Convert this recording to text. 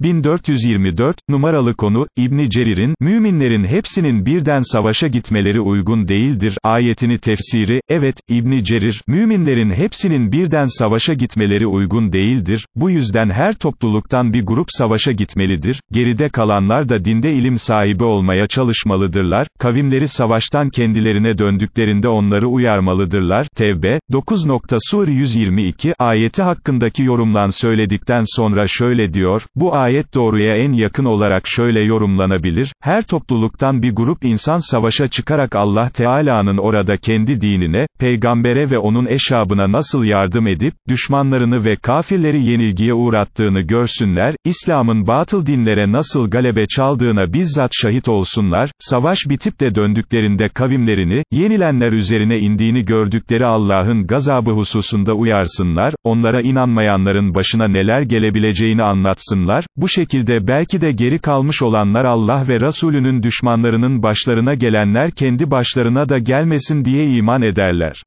1424, numaralı konu, İbni Cerir'in, müminlerin hepsinin birden savaşa gitmeleri uygun değildir, ayetini tefsiri, evet, İbni Cerir, müminlerin hepsinin birden savaşa gitmeleri uygun değildir, bu yüzden her topluluktan bir grup savaşa gitmelidir, geride kalanlar da dinde ilim sahibi olmaya çalışmalıdırlar, kavimleri savaştan kendilerine döndüklerinde onları uyarmalıdırlar, Tevbe, 9. Sur 122, ayeti hakkındaki yorumlan söyledikten sonra şöyle diyor, bu ayet, ayet doğruya en yakın olarak şöyle yorumlanabilir, her topluluktan bir grup insan savaşa çıkarak Allah Teala'nın orada kendi dinine, peygambere ve onun eşabına nasıl yardım edip, düşmanlarını ve kafirleri yenilgiye uğrattığını görsünler, İslam'ın batıl dinlere nasıl galebe çaldığına bizzat şahit olsunlar, savaş bitip de döndüklerinde kavimlerini, yenilenler üzerine indiğini gördükleri Allah'ın gazabı hususunda uyarsınlar, onlara inanmayanların başına neler gelebileceğini anlatsınlar, bu şekilde belki de geri kalmış olanlar Allah ve Resulünün düşmanlarının başlarına gelenler kendi başlarına da gelmesin diye iman ederler.